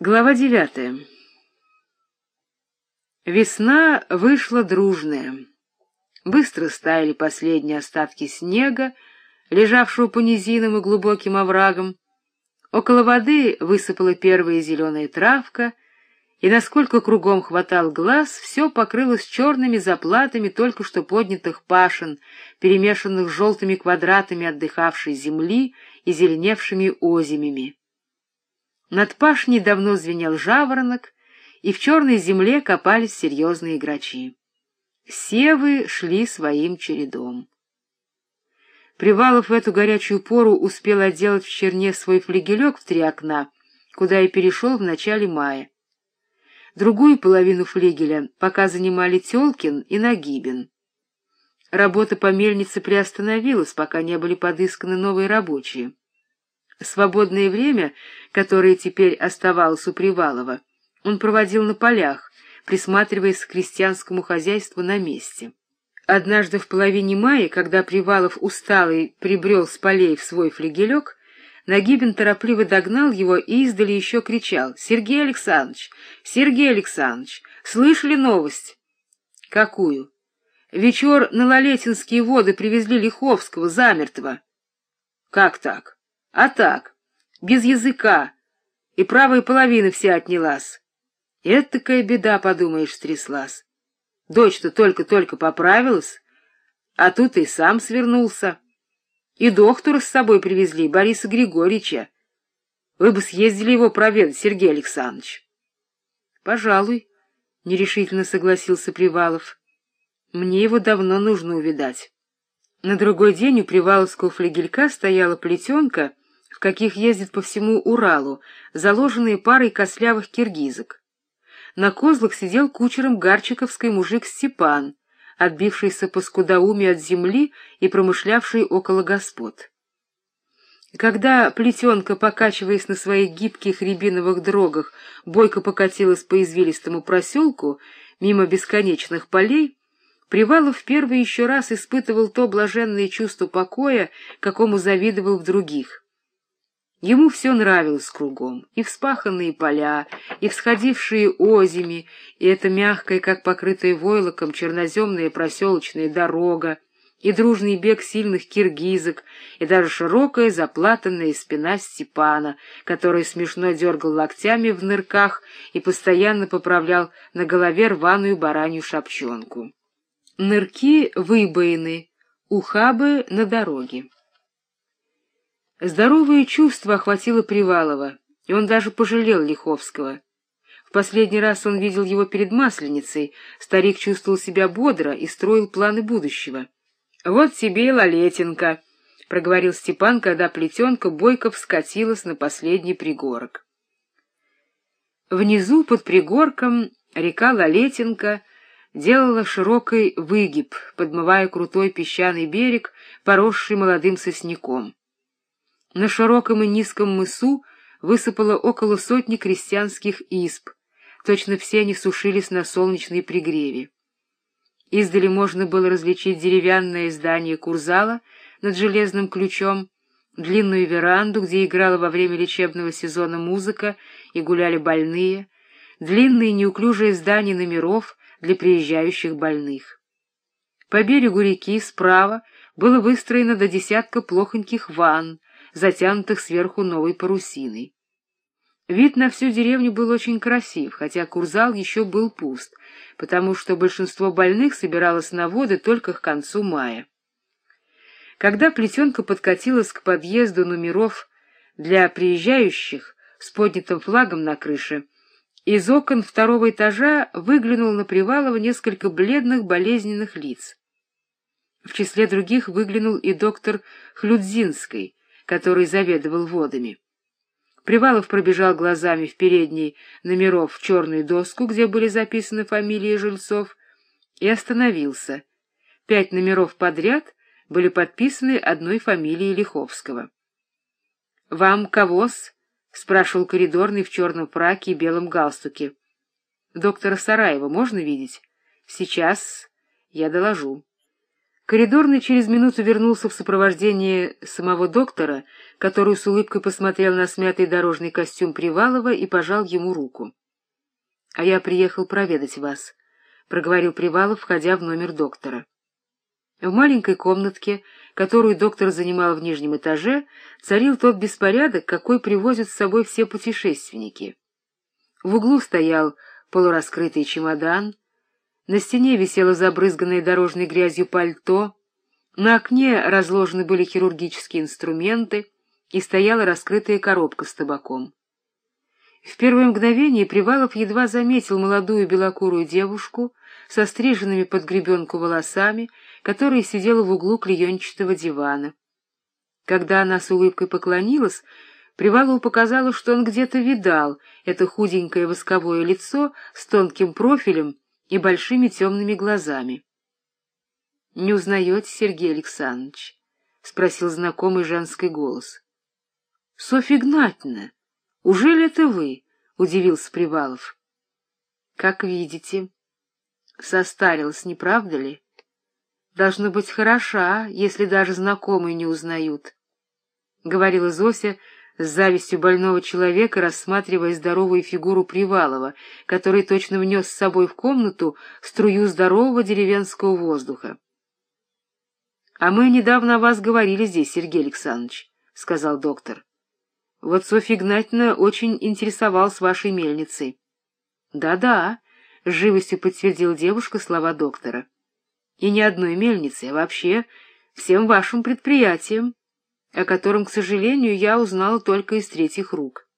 Глава девятая. Весна вышла дружная. Быстро стаяли последние остатки снега, лежавшего по низинам и глубоким оврагам. Около воды высыпала первая зеленая травка, и, насколько кругом хватал глаз, все покрылось черными заплатами только что поднятых пашин, перемешанных желтыми квадратами отдыхавшей земли и зеленевшими озимями. Над пашней давно звенел жаворонок, и в черной земле копались серьезные грачи. Севы шли своим чередом. Привалов в эту горячую пору успел отделать в черне свой флигелек в три окна, куда и перешел в начале мая. Другую половину флигеля пока занимали Телкин и Нагибин. Работа по мельнице приостановилась, пока не были подысканы новые рабочие. Свободное время, которое теперь оставалось у Привалова, он проводил на полях, присматриваясь к крестьянскому хозяйству на месте. Однажды в половине мая, когда Привалов усталый прибрел с полей в свой флигелек, Нагибин торопливо догнал его и издали еще кричал «Сергей Александрович! Сергей Александрович! Слышали новость?» «Какую?» «Вечер на Лолетинские воды привезли Лиховского замертво». «Как так?» А так, без языка, и правая половина вся отнялась. Это такая беда, подумаешь, стряслась. Дочь-то только-только поправилась, а тут и сам свернулся. И доктора с собой привезли, Бориса Григорьевича. Вы бы съездили его проведать, Сергей Александрович. — Пожалуй, — нерешительно согласился Привалов. — Мне его давно нужно увидать. На другой день у Приваловского флигелька стояла плетенка — в каких ездит по всему Уралу, заложенные парой кослявых киргизок. На козлах сидел кучером гарчиковский мужик Степан, отбившийся по скудоумию от земли и промышлявший около господ. Когда плетенка, покачиваясь на своих гибких рябиновых дрогах, бойко покатилась по извилистому проселку, мимо бесконечных полей, Привалов первый еще раз испытывал то блаженное чувство покоя, какому завидовал в других. Ему все нравилось кругом, и вспаханные поля, и всходившие озими, и эта мягкая, как покрытая войлоком, черноземная проселочная дорога, и дружный бег сильных киргизок, и даже широкая заплатанная спина Степана, который смешно дергал локтями в нырках и постоянно поправлял на голове рваную баранью шапчонку. Нырки выбоины, ухабы на дороге. Здоровое чувство охватило Привалова, и он даже пожалел Лиховского. В последний раз он видел его перед Масленицей, старик чувствовал себя бодро и строил планы будущего. — Вот тебе и Лалетенко, — проговорил Степан, когда плетенка бойко вскатилась на последний пригорок. Внизу, под пригорком, река Лалетенко делала широкий выгиб, подмывая крутой песчаный берег, поросший молодым сосняком. На широком и низком мысу высыпало около сотни крестьянских изб, точно все они сушились на солнечной пригреве. Издали можно было различить деревянное здание Курзала над железным ключом, длинную веранду, где играла во время лечебного сезона музыка и гуляли больные, длинные неуклюжие здания номеров для приезжающих больных. По берегу реки справа было выстроено до десятка плохоньких ванн, затянутых сверху новой парусиной. Вид на всю деревню был очень красив, хотя Курзал еще был пуст, потому что большинство больных собиралось на воды только к концу мая. Когда плетенка подкатилась к подъезду номеров для приезжающих с поднятым флагом на крыше, из окон второго этажа выглянул на Привалова несколько бледных болезненных лиц. В числе других выглянул и доктор Хлюдзинский, который заведовал водами. Привалов пробежал глазами в передней номеров в черную доску, где были записаны фамилии жильцов, и остановился. Пять номеров подряд были подписаны одной фамилией Лиховского. — Вам кого-с? — спрашивал коридорный в черном фраке и белом галстуке. — Доктора Сараева можно видеть? — Сейчас я доложу. Коридорный через минуту вернулся в сопровождении самого доктора, который с улыбкой посмотрел на смятый дорожный костюм Привалова и пожал ему руку. — А я приехал проведать вас, — проговорил Привалов, входя в номер доктора. В маленькой комнатке, которую доктор занимал в нижнем этаже, царил тот беспорядок, какой привозят с собой все путешественники. В углу стоял полураскрытый чемодан, на стене висело забрызганное дорожной грязью пальто, на окне разложены были хирургические инструменты и стояла раскрытая коробка с табаком. В первое мгновение Привалов едва заметил молодую белокурую девушку со стриженными под гребенку волосами, которая сидела в углу клеенчатого дивана. Когда она с улыбкой поклонилась, Привалову показалось, что он где-то видал это худенькое восковое лицо с тонким профилем и большими темными глазами. — Не узнаете, Сергей Александрович? — спросил знакомый женский голос. — Софья Игнатьевна, ужели это вы? — удивился Привалов. — Как видите. Состарилась, не правда ли? Должно быть хороша, если даже знакомые не узнают, — говорила Зося, — с завистью больного человека, рассматривая здоровую фигуру Привалова, который точно внес с собой в комнату струю здорового деревенского воздуха. — А мы недавно о вас говорили здесь, Сергей Александрович, — сказал доктор. — Вот Софья Игнатьевна очень интересовалась вашей мельницей. Да — Да-да, — живостью подтвердила девушка слова доктора. — И не одной мельницей, а вообще всем вашим предприятием о котором, к сожалению, я узнала только из третьих рук.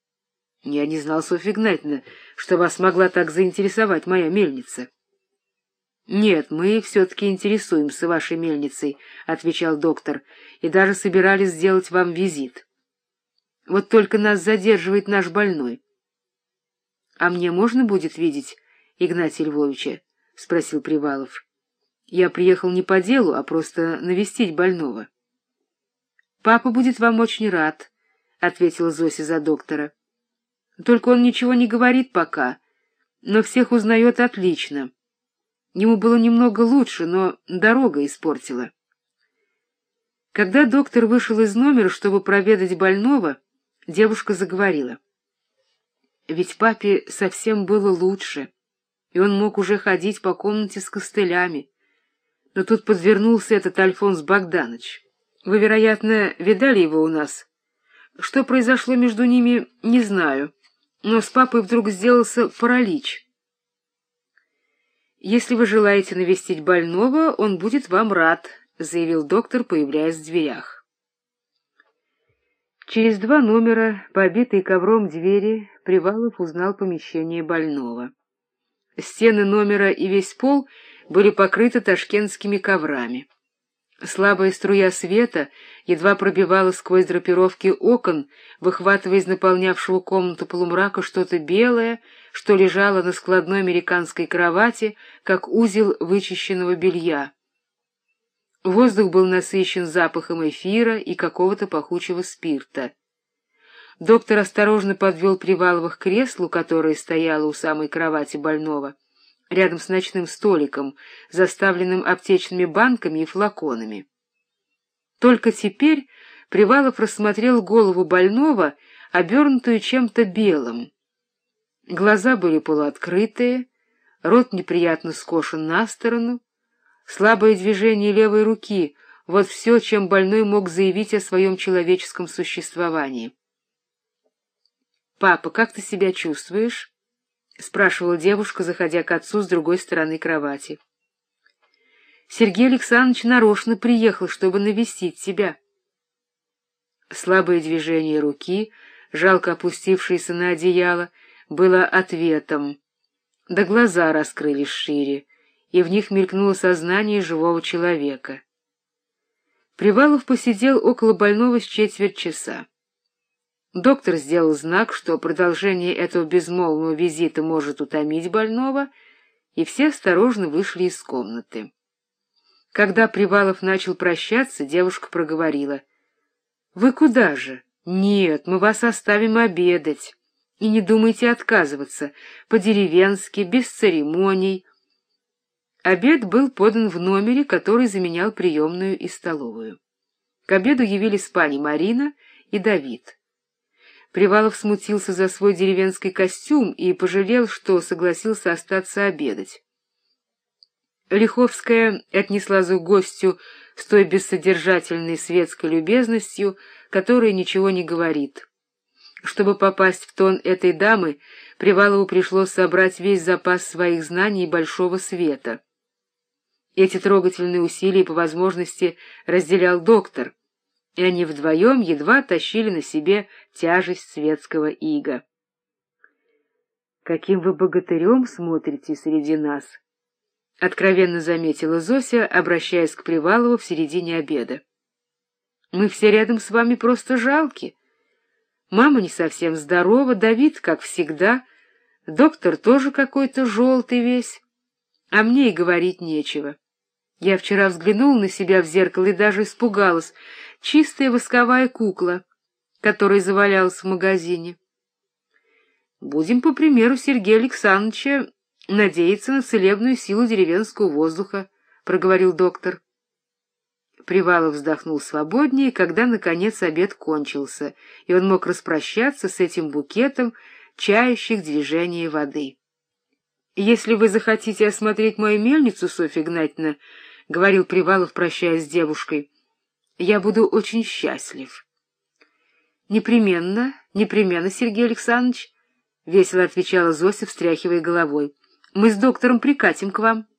— Я не знал, Софья Игнатьевна, что вас могла так заинтересовать моя мельница. — Нет, мы все-таки интересуемся вашей мельницей, — отвечал доктор, — и даже собирались сделать вам визит. Вот только нас задерживает наш больной. — А мне можно будет видеть Игнатия Львовича? — спросил Привалов. — Я приехал не по делу, а просто навестить больного. — Папа будет вам очень рад, — ответила Зося за доктора. Только он ничего не говорит пока, но всех узнает отлично. Ему было немного лучше, но дорога испортила. Когда доктор вышел из номера, чтобы проведать больного, девушка заговорила. Ведь папе совсем было лучше, и он мог уже ходить по комнате с костылями. Но тут подвернулся этот Альфонс Богданович. Вы, вероятно, видали его у нас. Что произошло между ними, не знаю, но с папой вдруг сделался паралич. «Если вы желаете навестить больного, он будет вам рад», — заявил доктор, появляясь в дверях. Через два номера, побитые ковром двери, Привалов узнал помещение больного. Стены номера и весь пол были покрыты ташкентскими коврами. Слабая струя света едва пробивала сквозь драпировки окон, выхватывая из наполнявшего комнату полумрака что-то белое, что лежало на складной американской кровати, как узел вычищенного белья. Воздух был насыщен запахом эфира и какого-то пахучего спирта. Доктор осторожно подвел Привалова к креслу, которое стояло у самой кровати больного рядом с ночным столиком, заставленным аптечными банками и флаконами. Только теперь Привалов рассмотрел голову больного, обернутую чем-то белым. Глаза были полуоткрытые, рот неприятно скошен на сторону, слабое движение левой руки — вот все, чем больной мог заявить о своем человеческом существовании. — Папа, как ты себя чувствуешь? — спрашивала девушка, заходя к отцу с другой стороны кровати. Сергей Александрович нарочно приехал, чтобы навестить тебя. Слабое движение руки, жалко опустившееся на одеяло, было ответом. Да глаза раскрылись шире, и в них мелькнуло сознание живого человека. Привалов посидел около больного с четверть часа. Доктор сделал знак, что продолжение этого безмолвного визита может утомить больного, и все осторожно вышли из комнаты. Когда Привалов начал прощаться, девушка проговорила. — Вы куда же? — Нет, мы вас оставим обедать. И не думайте отказываться, по-деревенски, без церемоний. Обед был подан в номере, который заменял приемную и столовую. К обеду явились пани Марина и Давид. Привалов смутился за свой деревенский костюм и пожалел, что согласился остаться обедать. Лиховская отнеслась к гостю с той бессодержательной светской любезностью, которая ничего не говорит. Чтобы попасть в тон этой дамы, Привалову пришлось собрать весь запас своих знаний большого света. Эти трогательные усилия по возможности разделял доктор, и они вдвоем едва тащили на себе тяжесть светского ига. «Каким вы богатырем смотрите среди нас!» — откровенно заметила Зося, обращаясь к Привалову в середине обеда. «Мы все рядом с вами просто жалки. Мама не совсем здорова, Давид, как всегда, доктор тоже какой-то желтый весь, а мне и говорить нечего». Я вчера взглянула на себя в зеркало и даже испугалась. Чистая восковая кукла, которая завалялась в магазине. Будем, по примеру Сергея Александровича, надеяться на целебную силу деревенского воздуха, — проговорил доктор. Привалов вздохнул свободнее, когда, наконец, обед кончился, и он мог распрощаться с этим букетом чающих движения воды. — Если вы захотите осмотреть мою мельницу, Софья Игнатьевна, — говорил Привалов, прощаясь с девушкой, — я буду очень счастлив. — Непременно, непременно, Сергей Александрович, — весело отвечала Зося, встряхивая головой. — Мы с доктором прикатим к вам. —